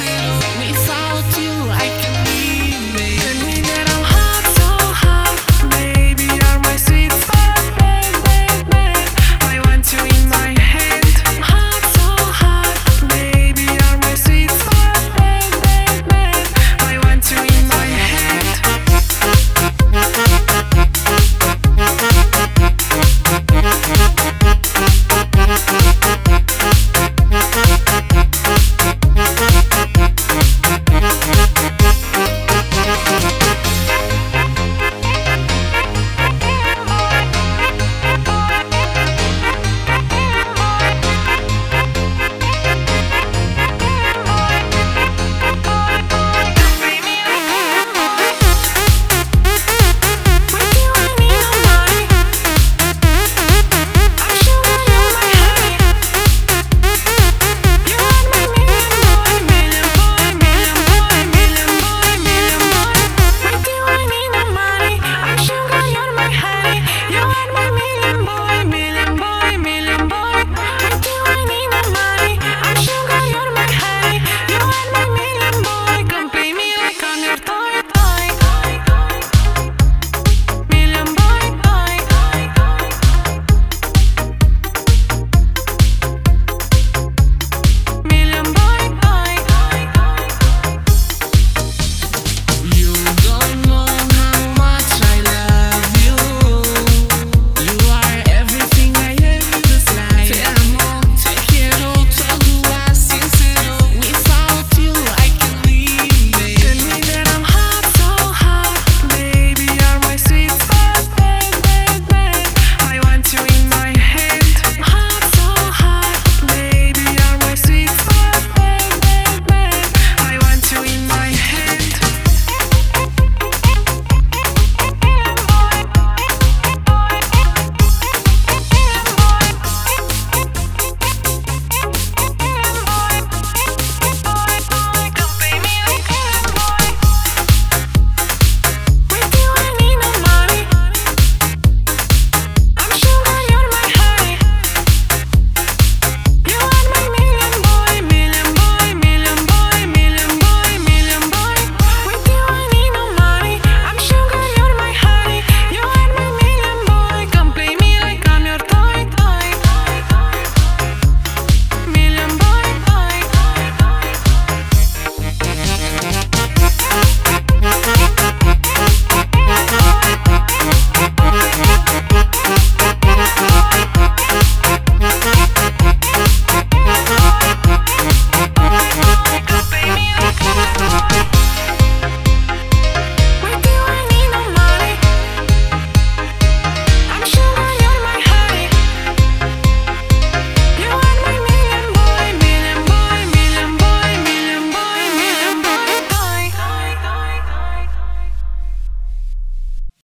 see the